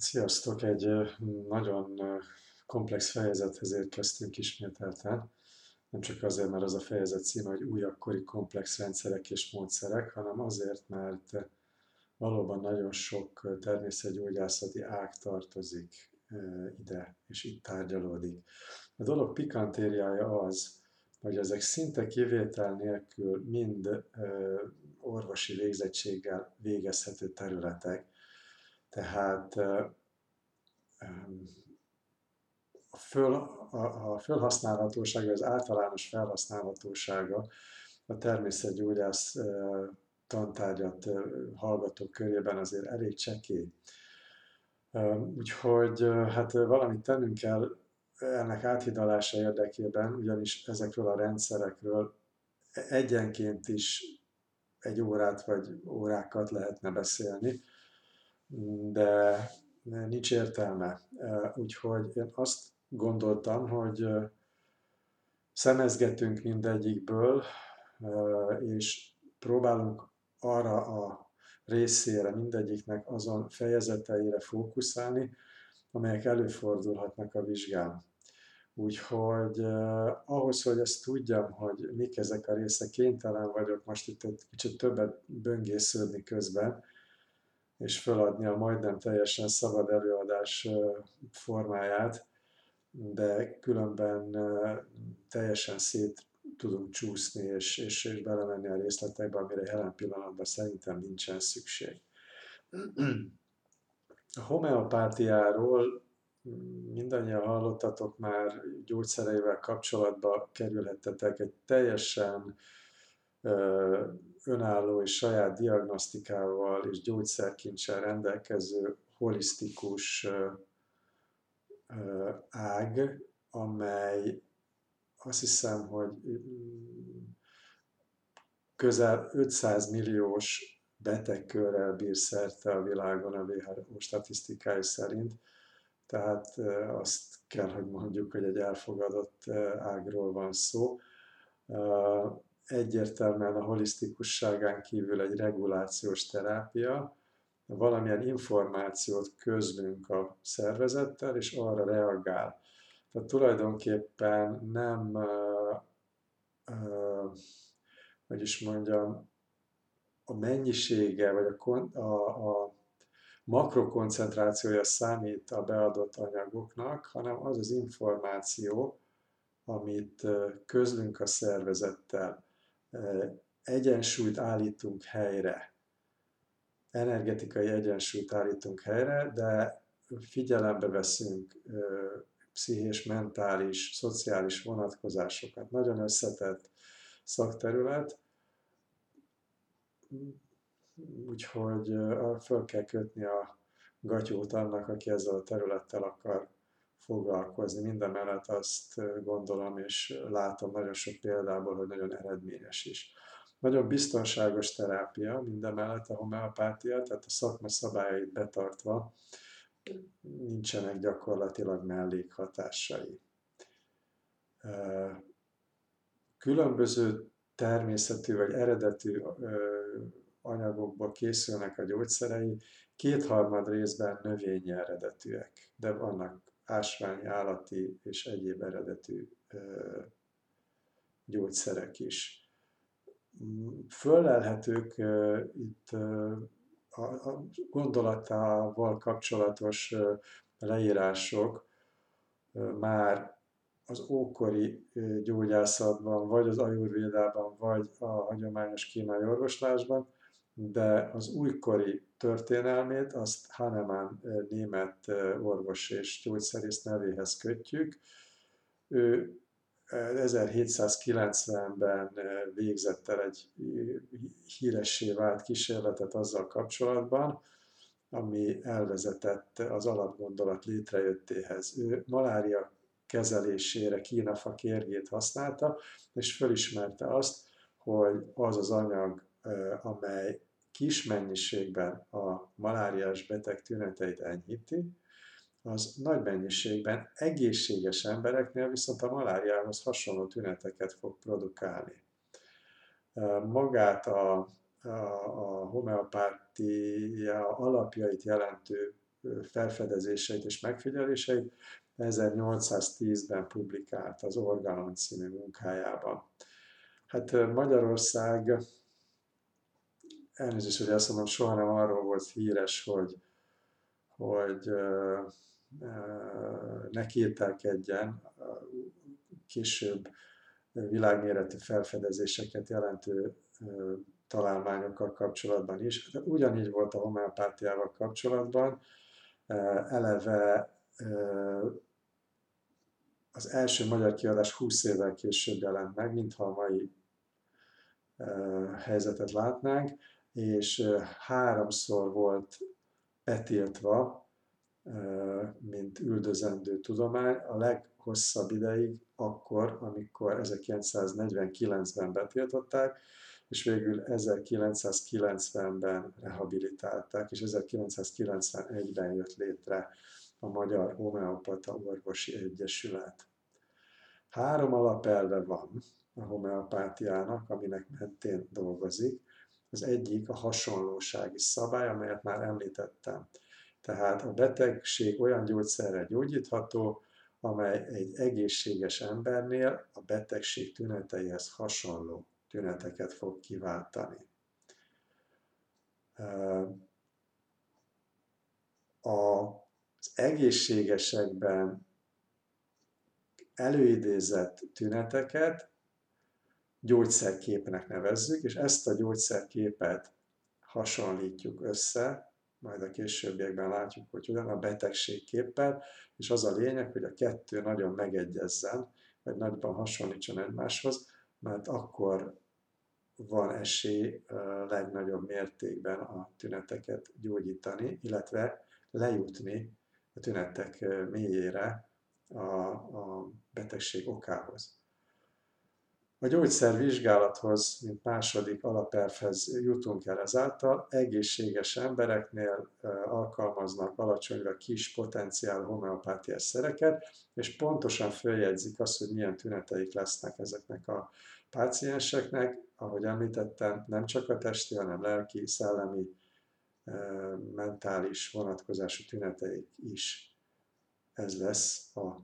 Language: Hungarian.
Sziasztok! Egy nagyon komplex fejezethez érkeztünk ismételten. Nem csak azért, mert az a fejezet címe, hogy új akkori komplex rendszerek és módszerek, hanem azért, mert valóban nagyon sok természetgyógyászati ág tartozik ide, és itt tárgyalódik. A dolog pikantériája az, hogy ezek szinte kivétel nélkül mind orvosi végzettséggel végezhető területek, tehát a, föl, a, a felhasználhatósága, az általános felhasználhatósága a természetgyógyász tantárgyat hallgatók körében azért elég csekély. Úgyhogy hát valamit tennünk kell ennek áthidalása érdekében, ugyanis ezekről a rendszerekről egyenként is egy órát vagy órákat lehetne beszélni de nincs értelme. Úgyhogy én azt gondoltam, hogy szemezgetünk mindegyikből, és próbálunk arra a részére, mindegyiknek azon fejezeteire fókuszálni, amelyek előfordulhatnak a vizsgán. Úgyhogy eh, ahhoz, hogy ezt tudjam, hogy mik ezek a részek, kénytelen vagyok most itt egy kicsit többet böngésződni közben, és feladni a majdnem teljesen szabad előadás formáját, de különben teljesen szét tudunk csúszni és, és, és belemenni a részletekbe, amire jelen pillanatban szerintem nincsen szükség. A homeopátiáról mindannyian hallottatok már gyógyszereivel kapcsolatba kerülhettetek egy teljesen önálló és saját diagnosztikával és gyógyszerkincsel rendelkező holisztikus ág, amely azt hiszem, hogy közel 500 milliós betegkörrel bír szerte a világon a WHO statisztikái szerint, tehát azt kell, hogy mondjuk, hogy egy elfogadott ágról van szó egyértelműen a holisztikusságán kívül egy regulációs terápia, valamilyen információt közlünk a szervezettel, és arra reagál. Tehát tulajdonképpen nem, hogy is mondjam, a mennyisége, vagy a, a, a makrokoncentrációja számít a beadott anyagoknak, hanem az az információ, amit közlünk a szervezettel egyensúlyt állítunk helyre, energetikai egyensúlyt állítunk helyre, de figyelembe veszünk pszichés, mentális, szociális vonatkozásokat. Nagyon összetett szakterület, úgyhogy föl kell kötni a gatyót annak, aki ezzel a területtel akar foglalkozni. Minden mellett azt gondolom és látom nagyon sok példából, hogy nagyon eredményes is. Nagyon biztonságos terápia minden mellett a homeopátia, tehát a szakma szabályait betartva nincsenek gyakorlatilag mellékhatásai. Különböző természetű vagy eredetű anyagokból készülnek a gyógyszerei, kétharmad részben növényi eredetűek, de vannak ásványi, állati és egyéb eredetű gyógyszerek is. Föllelhetők itt a gondolatával kapcsolatos leírások már az ókori gyógyászatban, vagy az ajurvédában, vagy a hagyományos kínai orvoslásban, de az újkori történelmét azt Hahnemann német orvos és gyógyszerész nevéhez kötjük. Ő 1790-ben végzett el egy híressé vált kísérletet azzal kapcsolatban, ami elvezetett az alapgondolat létrejöttéhez. Ő malária kezelésére kínafa kérgét használta, és fölismerte azt, hogy az az anyag, amely kis mennyiségben a maláriás beteg tüneteit enyhíti, az nagy mennyiségben egészséges embereknél viszont a maláriához hasonló tüneteket fog produkálni. Magát a, a, a homeopátia alapjait jelentő felfedezéseit és megfigyeléseit 1810-ben publikált az Organon című munkájában. Hát Magyarország, elnézést, hogy ezt mondom, soha nem arról volt híres, hogy, hogy ne kételkedjen, később világméretű felfedezéseket jelentő találmányokkal kapcsolatban is. De ugyanígy volt a homeopátiával kapcsolatban. Eleve az első magyar kiadás 20 évvel később jelent meg, mintha a mai helyzetet látnánk, és háromszor volt betiltva, mint üldözendő tudomány, a leghosszabb ideig akkor, amikor 1949-ben betiltották, és végül 1990-ben rehabilitálták, és 1991-ben jött létre a Magyar Homeopata Orvosi Egyesület. Három alapelve van a homeopátiának, aminek mentén dolgozik. Az egyik a hasonlósági szabály, amelyet már említettem. Tehát a betegség olyan gyógyszerrel gyógyítható, amely egy egészséges embernél a betegség tüneteihez hasonló tüneteket fog kiváltani. Az egészségesekben előidézett tüneteket gyógyszerképnek nevezzük, és ezt a gyógyszerképet hasonlítjuk össze, majd a későbbiekben látjuk, hogy hogyan a betegségképpel, és az a lényeg, hogy a kettő nagyon megegyezzen, vagy nagyban hasonlítson egymáshoz, mert akkor van esély legnagyobb mértékben a tüneteket gyógyítani, illetve lejutni a tünetek mélyére a, a betegség okához. A gyógyszervizsgálathoz, mint második alapelvhez jutunk el ezáltal, egészséges embereknél alkalmaznak alacsonyra kis potenciál homeopátiás szereket, és pontosan följegyzik azt, hogy milyen tüneteik lesznek ezeknek a pácienseknek, ahogy említettem, nem csak a testi, hanem lelki, szellemi, mentális vonatkozású tüneteik is. Ez lesz a